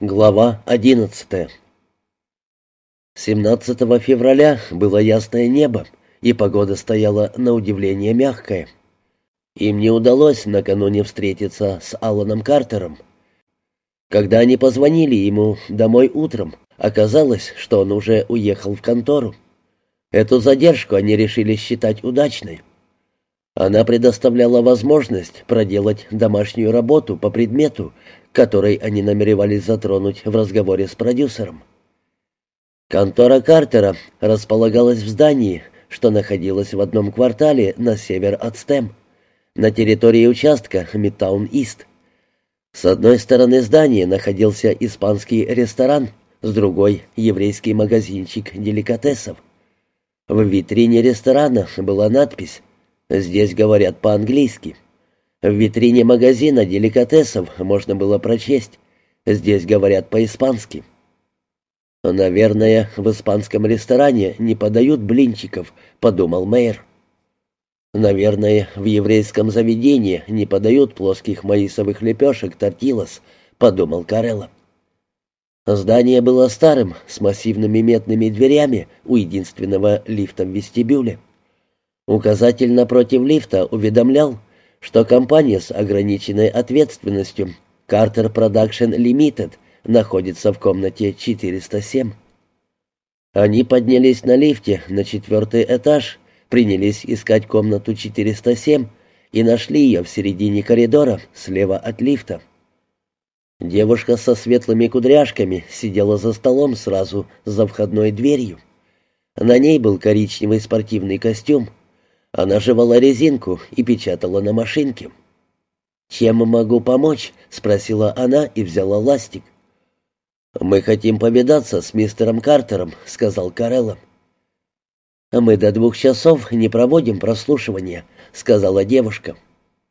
Глава одиннадцатая 17 февраля было ясное небо, и погода стояла на удивление мягкая. Им не удалось накануне встретиться с Алланом Картером. Когда они позвонили ему домой утром, оказалось, что он уже уехал в контору. Эту задержку они решили считать удачной. Она предоставляла возможность проделать домашнюю работу по предмету, который они намеревались затронуть в разговоре с продюсером. Контора Картера располагалась в здании, что находилось в одном квартале на север от Стэм, на территории участка Мидтаун-Ист. С одной стороны здания находился испанский ресторан, с другой — еврейский магазинчик деликатесов. В витрине ресторана была надпись «Здесь говорят по-английски». В витрине магазина деликатесов можно было прочесть «Здесь говорят по-испански». «Наверное, в испанском ресторане не подают блинчиков», — подумал мэр. «Наверное, в еврейском заведении не подают плоских маисовых лепешек тортилос», — подумал Карелла. Здание было старым, с массивными метными дверями у единственного лифта в вестибюле. Указатель напротив лифта уведомлял, что компания с ограниченной ответственностью Carter Production Limited находится в комнате 407. Они поднялись на лифте на четвертый этаж, принялись искать комнату 407 и нашли ее в середине коридора, слева от лифта. Девушка со светлыми кудряшками сидела за столом сразу за входной дверью. На ней был коричневый спортивный костюм, она жевала резинку и печатала на машинке. «Чем могу помочь?» — спросила она и взяла ластик. «Мы хотим повидаться с мистером Картером», — сказал Карелла. «Мы до двух часов не проводим прослушивания», — сказала девушка.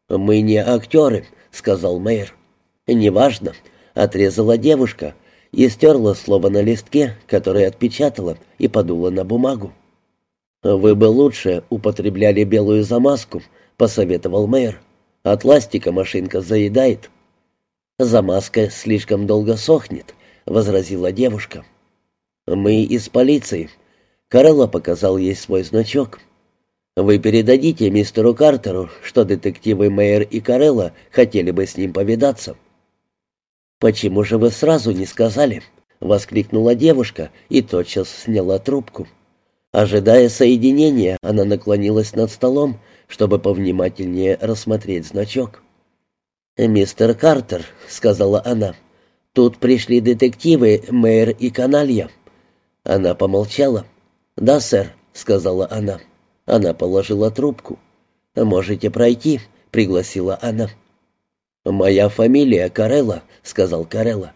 «Мы не актеры», — сказал мэр. «Неважно», — отрезала девушка и стерла слово на листке, которое отпечатала, и подула на бумагу. «Вы бы лучше употребляли белую замазку», — посоветовал мэр. «От ластика машинка заедает». «Замазка слишком долго сохнет», — возразила девушка. «Мы из полиции». Карелла показал ей свой значок. «Вы передадите мистеру Картеру, что детективы Мэйер и Карелла хотели бы с ним повидаться». «Почему же вы сразу не сказали?» — воскликнула девушка и тотчас сняла трубку. Ожидая соединения, она наклонилась над столом, чтобы повнимательнее рассмотреть значок. «Мистер Картер», — сказала она, — «тут пришли детективы Мэйр и Каналья». Она помолчала. «Да, сэр», — сказала она. Она положила трубку. «Можете пройти», — пригласила она. «Моя фамилия Карелла», — сказал Карелла.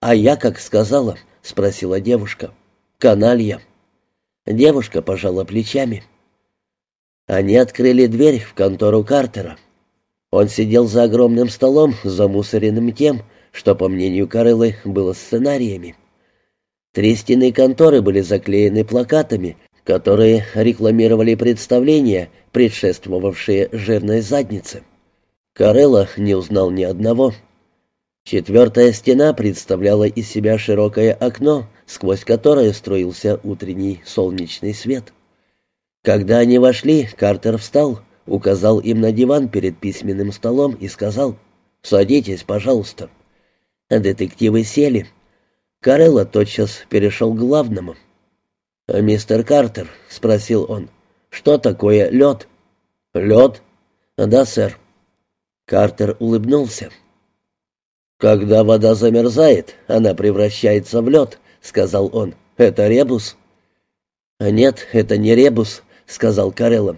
«А я как сказала?» — спросила девушка. «Каналья». Девушка пожала плечами. Они открыли дверь в контору Картера. Он сидел за огромным столом, замусоренным тем, что, по мнению Кареллы, было сценариями. Три стены конторы были заклеены плакатами, которые рекламировали представления, предшествовавшие жирной заднице. Карелла не узнал ни одного. Четвертая стена представляла из себя широкое окно, сквозь которое струился утренний солнечный свет. Когда они вошли, Картер встал, указал им на диван перед письменным столом и сказал «Садитесь, пожалуйста». Детективы сели. Карелла тотчас перешел к главному. «Мистер Картер», — спросил он, — «что такое лед?» «Лед?» «Да, сэр». Картер улыбнулся. «Когда вода замерзает, она превращается в лед», — сказал он. «Это ребус?» «Нет, это не ребус», — сказал Карелло.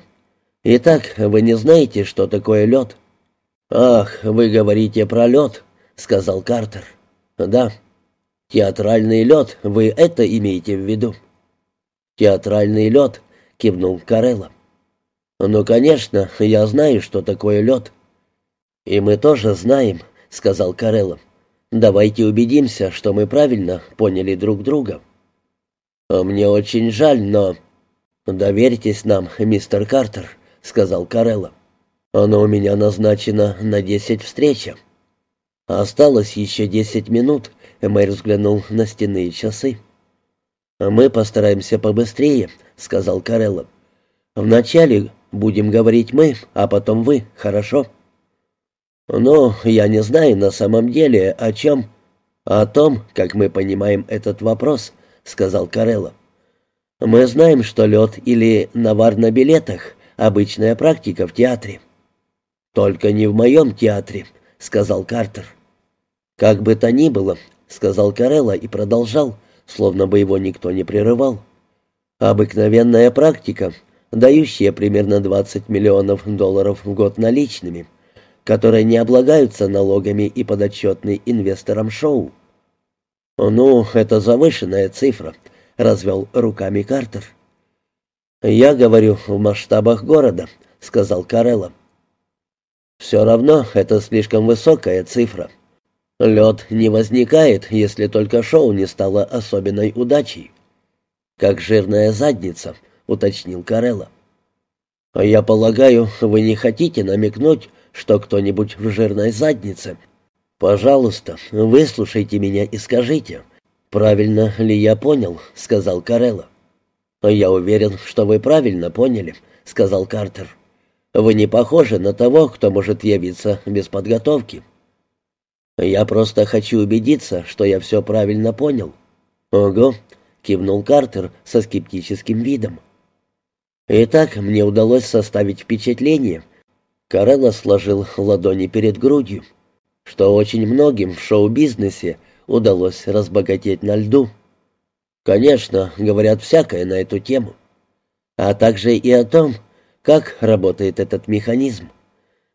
«Итак, вы не знаете, что такое лед?» «Ах, вы говорите про лед», — сказал Картер. «Да. Театральный лед, вы это имеете в виду?» «Театральный лед», — кивнул Карелло. «Ну, конечно, я знаю, что такое лед». «И мы тоже знаем», — сказал Карелло. «Давайте убедимся, что мы правильно поняли друг друга». А «Мне очень жаль, но...» «Доверьтесь нам, мистер Картер», — сказал Карелло. «Оно у меня назначено на десять встреча». Осталось еще десять минут, Мэр взглянул на стенные часы. «Мы постараемся побыстрее», — сказал Карелло. «Вначале будем говорить мы, а потом вы, хорошо?» «Ну, я не знаю на самом деле, о чем...» «О том, как мы понимаем этот вопрос», — сказал Карелло. «Мы знаем, что лед или навар на билетах — обычная практика в театре». «Только не в моем театре», — сказал Картер. «Как бы то ни было», — сказал Карелло и продолжал, словно бы его никто не прерывал. «Обыкновенная практика, дающая примерно 20 миллионов долларов в год наличными» которые не облагаются налогами и подотчетны инвесторам шоу. «Ну, это завышенная цифра», — развел руками Картер. «Я говорю в масштабах города», — сказал Карелло. «Все равно это слишком высокая цифра. Лед не возникает, если только шоу не стало особенной удачей». «Как жирная задница», — уточнил Карелло. «Я полагаю, вы не хотите намекнуть, что кто-нибудь в жирной заднице. Пожалуйста, выслушайте меня и скажите, правильно ли я понял, сказал Карелла. Я уверен, что вы правильно поняли, сказал Картер. Вы не похожи на того, кто может явиться без подготовки. Я просто хочу убедиться, что я все правильно понял. Ого, кивнул Картер со скептическим видом. Итак, мне удалось составить впечатление, Карелла сложил ладони перед грудью, что очень многим в шоу-бизнесе удалось разбогатеть на льду. Конечно, говорят всякое на эту тему. А также и о том, как работает этот механизм.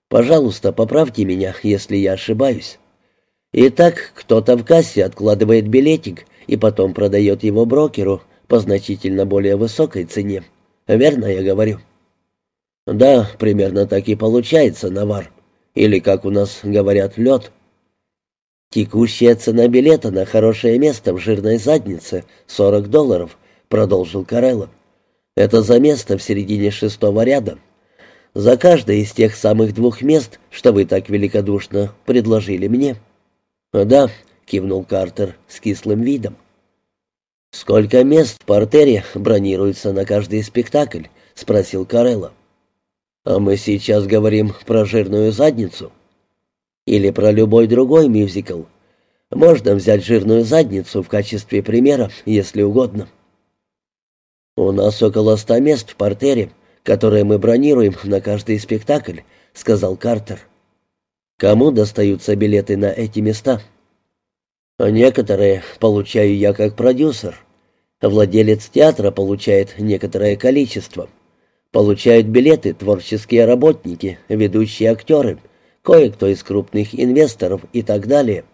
Пожалуйста, поправьте меня, если я ошибаюсь. Итак, кто-то в кассе откладывает билетик и потом продает его брокеру по значительно более высокой цене. Верно я говорю?» «Да, примерно так и получается, навар. Или, как у нас говорят, лед». «Текущая цена билета на хорошее место в жирной заднице — 40 долларов», — продолжил Карелло. «Это за место в середине шестого ряда. За каждое из тех самых двух мест, что вы так великодушно предложили мне». «Да», — кивнул Картер с кислым видом. «Сколько мест в портере бронируется на каждый спектакль?» — спросил Карелло. А мы сейчас говорим про жирную задницу. Или про любой другой мюзикл. Можно взять жирную задницу в качестве примера, если угодно. У нас около ста мест в портере, которые мы бронируем на каждый спектакль, сказал Картер. Кому достаются билеты на эти места? Некоторые получаю я как продюсер. Владелец театра получает некоторое количество. Получают билеты творческие работники, ведущие актеры, кое-кто из крупных инвесторов и так далее.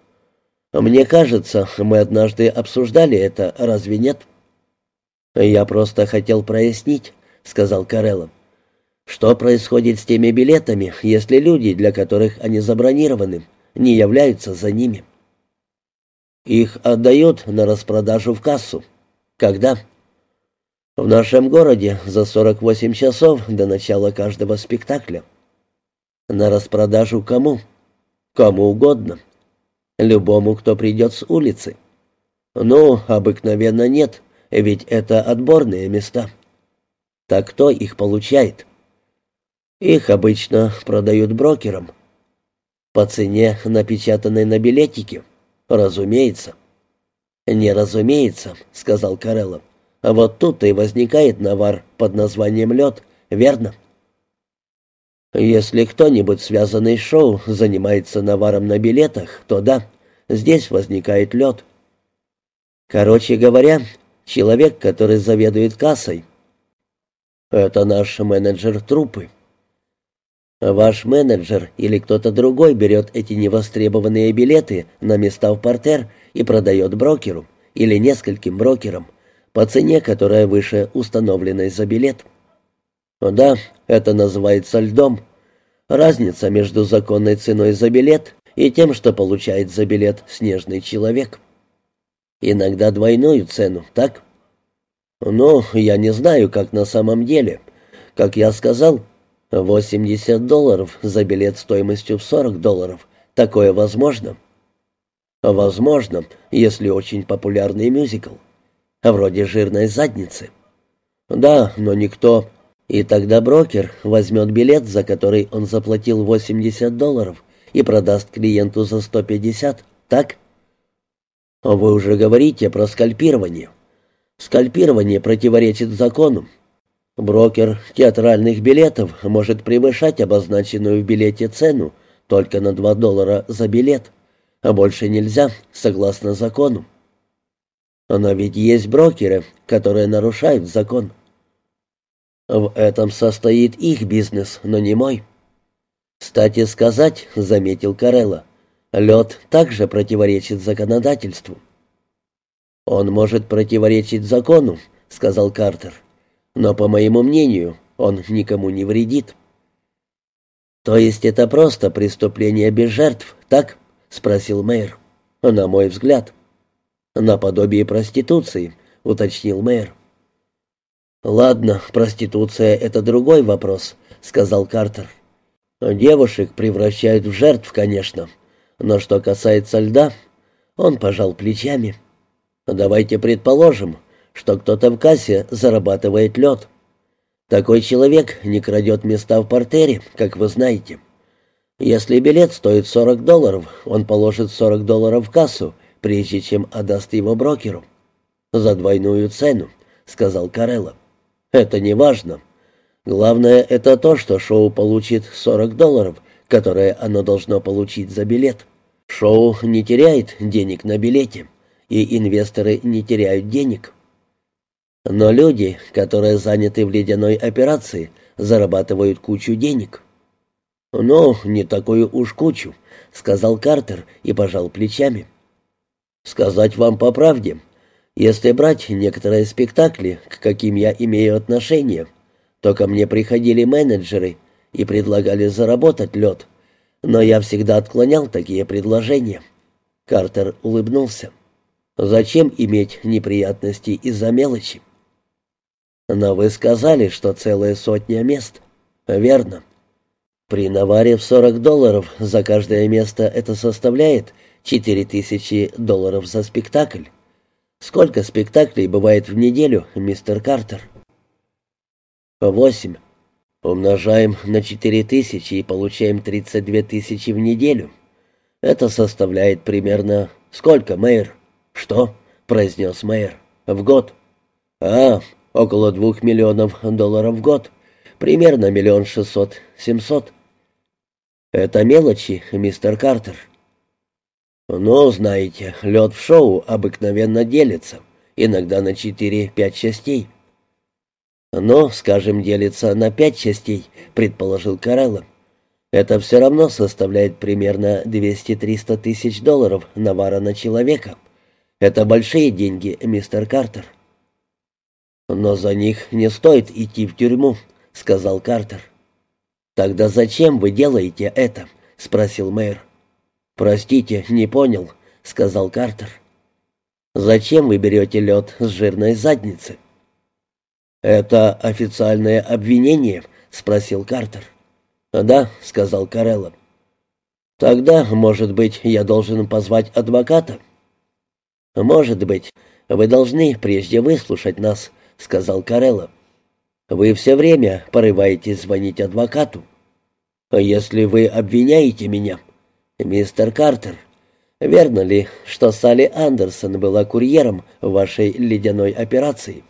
Мне кажется, мы однажды обсуждали это, разве нет? Я просто хотел прояснить, сказал Карелло. Что происходит с теми билетами, если люди, для которых они забронированы, не являются за ними? Их отдают на распродажу в кассу. Когда? В нашем городе за 48 часов до начала каждого спектакля. На распродажу кому? Кому угодно. Любому, кто придет с улицы. Ну, обыкновенно нет, ведь это отборные места. Так кто их получает? Их обычно продают брокерам. По цене, напечатанной на билетике. Разумеется. «Не разумеется», — сказал Карелло. А вот тут и возникает навар под названием «Лед», верно? Если кто-нибудь, связанный с шоу, занимается наваром на билетах, то да, здесь возникает лед. Короче говоря, человек, который заведует кассой, это наш менеджер трупы. Ваш менеджер или кто-то другой берет эти невостребованные билеты на места в портер и продает брокеру или нескольким брокерам – по цене, которая выше установленной за билет. Да, это называется льдом. Разница между законной ценой за билет и тем, что получает за билет снежный человек. Иногда двойную цену, так? Ну, я не знаю, как на самом деле. Как я сказал, 80 долларов за билет стоимостью в 40 долларов. Такое возможно. Возможно, если очень популярный мюзикл. Вроде «Жирной задницы». Да, но никто... И тогда брокер возьмет билет, за который он заплатил 80 долларов, и продаст клиенту за 150, так? Вы уже говорите про скальпирование. Скальпирование противоречит закону. Брокер театральных билетов может превышать обозначенную в билете цену только на 2 доллара за билет, а больше нельзя, согласно закону. Но ведь есть брокеры, которые нарушают закон. В этом состоит их бизнес, но не мой. Кстати сказать, заметил Карелла, лед также противоречит законодательству. Он может противоречить закону, сказал Картер, но, по моему мнению, он никому не вредит. То есть это просто преступление без жертв, так? спросил мэр. На мой взгляд. Наподобие проституции, уточнил мэр. «Ладно, проституция — это другой вопрос», — сказал Картер. «Девушек превращают в жертв, конечно. Но что касается льда, он пожал плечами. Давайте предположим, что кто-то в кассе зарабатывает лед. Такой человек не крадет места в портере, как вы знаете. Если билет стоит 40 долларов, он положит 40 долларов в кассу, прежде чем отдаст его брокеру. «За двойную цену», — сказал Карелло. Это не важно. Главное, это то, что шоу получит 40 долларов, которые оно должно получить за билет. Шоу не теряет денег на билете, и инвесторы не теряют денег. Но люди, которые заняты в ледяной операции, зарабатывают кучу денег. «Ну, не такую уж кучу», — сказал Картер и пожал плечами. «Сказать вам по правде, если брать некоторые спектакли, к каким я имею отношение, то ко мне приходили менеджеры и предлагали заработать лед, но я всегда отклонял такие предложения. Картер улыбнулся. «Зачем иметь неприятности из-за мелочи?» «Но вы сказали, что целая сотня мест». «Верно. При наваре в 40 долларов за каждое место это составляет 4000 долларов за спектакль. Сколько спектаклей бывает в неделю, мистер Картер? Восемь. Умножаем на четыре тысячи и получаем тридцать две тысячи в неделю. Это составляет примерно... Сколько, мэр? Что? произнес мэр. В год. А, около двух миллионов долларов в год. Примерно миллион шестьсот, семьсот. Это мелочи, мистер Картер. «Ну, знаете, лед в шоу обыкновенно делится, иногда на четыре-пять частей». «Ну, скажем, делится на пять частей», — предположил Карелло. «Это все равно составляет примерно 200-300 тысяч долларов навара на человека. Это большие деньги, мистер Картер». «Но за них не стоит идти в тюрьму», — сказал Картер. «Тогда зачем вы делаете это?» — спросил мэр. «Простите, не понял», — сказал Картер. «Зачем вы берете лед с жирной задницы?» «Это официальное обвинение?» — спросил Картер. «Да», — сказал Карелло. «Тогда, может быть, я должен позвать адвоката?» «Может быть. Вы должны прежде выслушать нас», — сказал Карелло. «Вы все время порываетесь звонить адвокату. Если вы обвиняете меня, «Мистер Картер, верно ли, что Салли Андерсон была курьером в вашей ледяной операции?»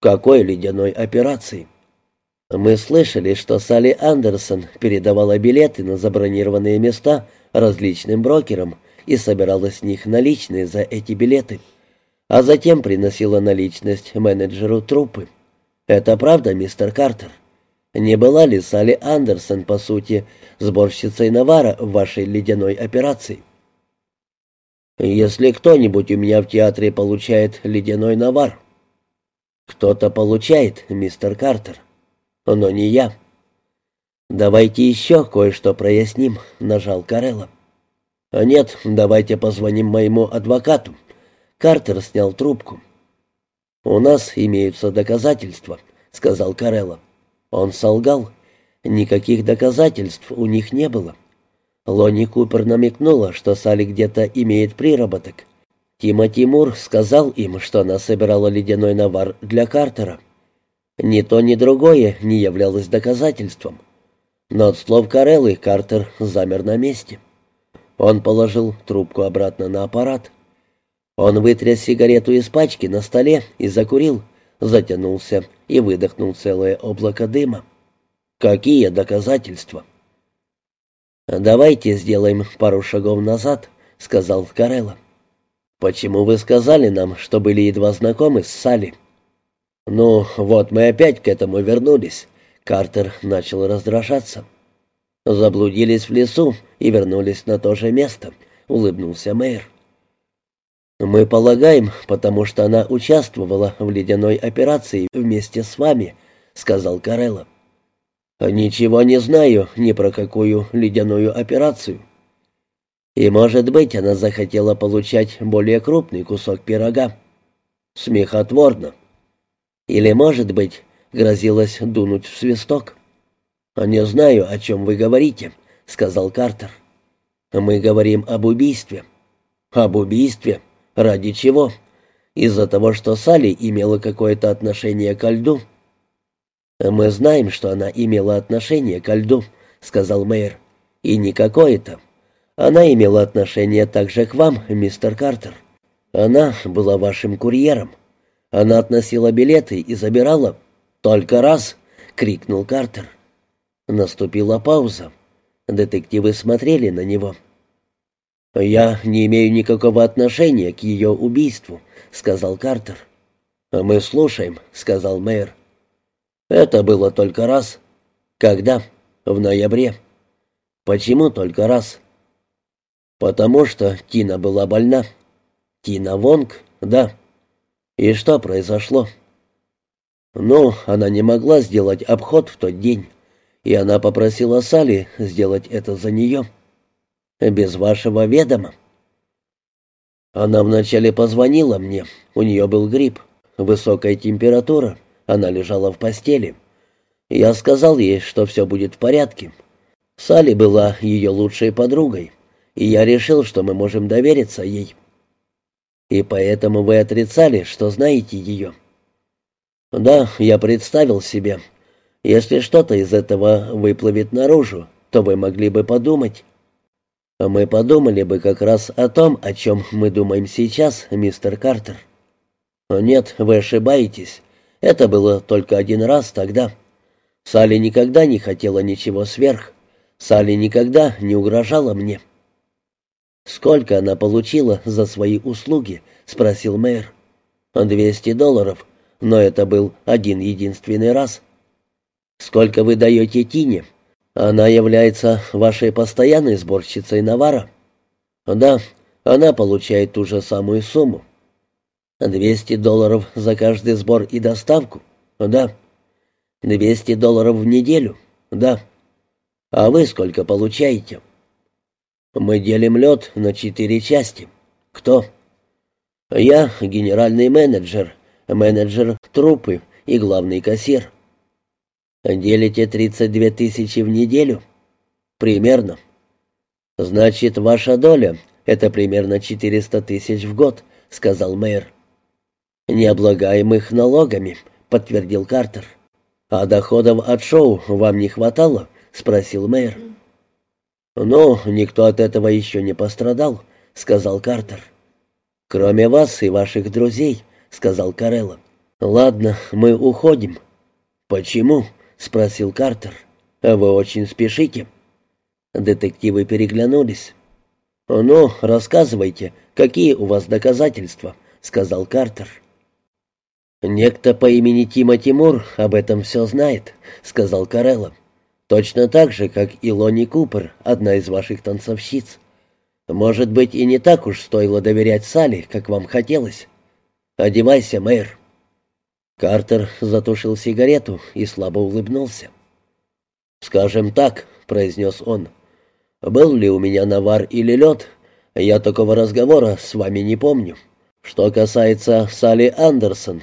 «Какой ледяной операции?» «Мы слышали, что Салли Андерсон передавала билеты на забронированные места различным брокерам и собирала с них наличные за эти билеты, а затем приносила наличность менеджеру труппы. Это правда, мистер Картер?» Не была ли Салли Андерсон, по сути, сборщицей навара в вашей ледяной операции? Если кто-нибудь у меня в театре получает ледяной навар. Кто-то получает, мистер Картер, но не я. Давайте еще кое-что проясним, нажал Карелла. Нет, давайте позвоним моему адвокату. Картер снял трубку. У нас имеются доказательства, сказал Карелла. Он солгал. Никаких доказательств у них не было. Лони Купер намекнула, что Салли где-то имеет приработок. Тима Тимур сказал им, что она собирала ледяной навар для Картера. Ни то, ни другое не являлось доказательством. Но от слов Кареллы Картер замер на месте. Он положил трубку обратно на аппарат. Он вытряс сигарету из пачки на столе и закурил, затянулся и выдохнул целое облако дыма. Какие доказательства? «Давайте сделаем пару шагов назад», — сказал Карелла. «Почему вы сказали нам, что были едва знакомы с Салли?» «Ну, вот мы опять к этому вернулись», — Картер начал раздражаться. «Заблудились в лесу и вернулись на то же место», — улыбнулся мэр. «Мы полагаем, потому что она участвовала в ледяной операции вместе с вами», — сказал Карелла. «Ничего не знаю ни про какую ледяную операцию». И, может быть, она захотела получать более крупный кусок пирога. Смехотворно. Или, может быть, грозилась дунуть в свисток. «Не знаю, о чем вы говорите», — сказал Картер. «Мы говорим об убийстве». «Об убийстве? Ради чего? Из-за того, что Салли имела какое-то отношение ко льду?» «Мы знаем, что она имела отношение ко льду», — сказал мэр. «И не какое-то. Она имела отношение также к вам, мистер Картер. Она была вашим курьером. Она относила билеты и забирала. Только раз!» — крикнул Картер. Наступила пауза. Детективы смотрели на него. «Я не имею никакого отношения к ее убийству», — сказал Картер. «Мы слушаем», — сказал мэр. Это было только раз. Когда? В ноябре. Почему только раз? Потому что Тина была больна. Тина Вонг? Да. И что произошло? Ну, она не могла сделать обход в тот день, и она попросила Салли сделать это за нее. Без вашего ведома. Она вначале позвонила мне, у нее был грипп, высокая температура. Она лежала в постели. Я сказал ей, что все будет в порядке. Салли была ее лучшей подругой, и я решил, что мы можем довериться ей. И поэтому вы отрицали, что знаете ее. Да, я представил себе. Если что-то из этого выплывет наружу, то вы могли бы подумать. Мы подумали бы как раз о том, о чем мы думаем сейчас, мистер Картер. Нет, вы ошибаетесь. Это было только один раз тогда. Салли никогда не хотела ничего сверх. Салли никогда не угрожала мне. «Сколько она получила за свои услуги?» — спросил мэр. «Двести долларов, но это был один единственный раз». «Сколько вы даете Тине? Она является вашей постоянной сборщицей навара?» «Да, она получает ту же самую сумму». «Двести долларов за каждый сбор и доставку?» «Да». «Двести долларов в неделю?» «Да». «А вы сколько получаете?» «Мы делим лед на четыре части». «Кто?» «Я генеральный менеджер, менеджер трупы и главный кассир». «Делите тридцать две тысячи в неделю?» «Примерно». «Значит, ваша доля — это примерно четыреста тысяч в год», — сказал мэр. «Необлагаемых налогами», — подтвердил Картер. «А доходов от шоу вам не хватало?» — спросил мэр. «Ну, никто от этого еще не пострадал», — сказал Картер. «Кроме вас и ваших друзей», — сказал Карелло. «Ладно, мы уходим». «Почему?» — спросил Картер. «Вы очень спешите». Детективы переглянулись. «Ну, рассказывайте, какие у вас доказательства», — сказал Картер. «Некто по имени Тима Тимур об этом все знает», — сказал Карелло. «Точно так же, как и Лони Купер, одна из ваших танцовщиц. Может быть, и не так уж стоило доверять Салли, как вам хотелось. Одевайся, мэр». Картер затушил сигарету и слабо улыбнулся. «Скажем так», — произнес он, — «был ли у меня навар или лед, я такого разговора с вами не помню. Что касается Салли Андерсон,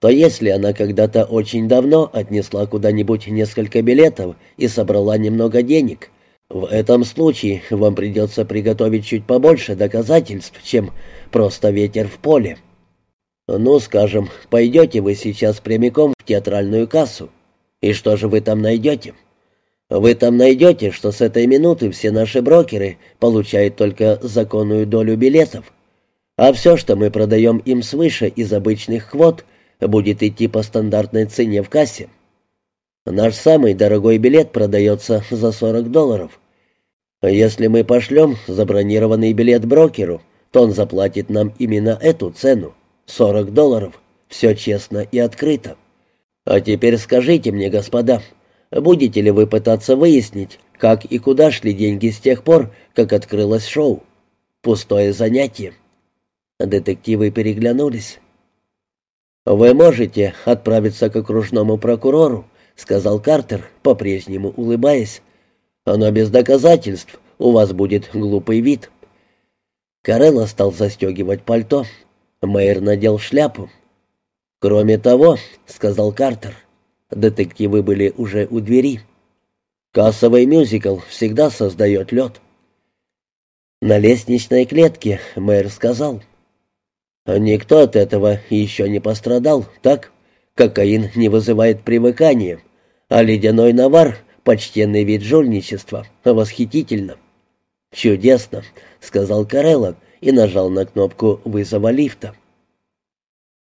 то если она когда-то очень давно отнесла куда-нибудь несколько билетов и собрала немного денег, В этом случае вам придется приготовить чуть побольше доказательств, чем просто ветер в поле. Ну, скажем, пойдете вы сейчас прямиком в театральную кассу. И что же вы там найдете? Вы там найдете, что с этой минуты все наши брокеры получают только законную долю билетов, а все, что мы продаем им свыше из обычных квот, будет идти по стандартной цене в кассе. Наш самый дорогой билет продается за 40 долларов. Если мы пошлем забронированный билет брокеру, то он заплатит нам именно эту цену — 40 долларов. Все честно и открыто. А теперь скажите мне, господа, будете ли вы пытаться выяснить, как и куда шли деньги с тех пор, как открылось шоу? Пустое занятие. Детективы переглянулись. «Вы можете отправиться к окружному прокурору — сказал Картер, по-прежнему улыбаясь. «Но без доказательств у вас будет глупый вид». Карелла стал застегивать пальто. Мэйр надел шляпу. «Кроме того», — сказал Картер, — детективы были уже у двери. «Кассовый мюзикл всегда создает лед». На лестничной клетке мэр сказал. «Никто от этого еще не пострадал, так? Кокаин не вызывает привыкания. А ледяной навар — почтенный вид жульничества. Восхитительно. «Чудесно», — сказал Карелло и нажал на кнопку вызова лифта.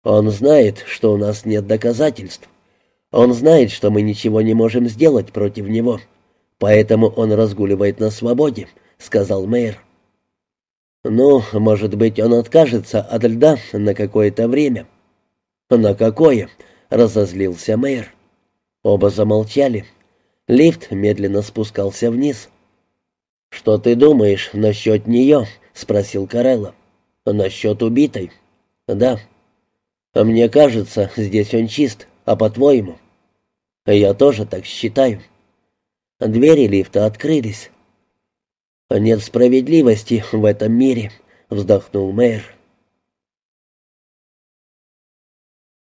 «Он знает, что у нас нет доказательств. Он знает, что мы ничего не можем сделать против него. Поэтому он разгуливает на свободе», — сказал мэр. «Ну, может быть, он откажется от льда на какое-то время». «На какое?» — разозлился мэр. Оба замолчали. Лифт медленно спускался вниз. «Что ты думаешь насчет нее?» — спросил Карелла. «Насчет убитой?» «Да». «Мне кажется, здесь он чист, а по-твоему?» «Я тоже так считаю». Двери лифта открылись. «Нет справедливости в этом мире», — вздохнул мэр.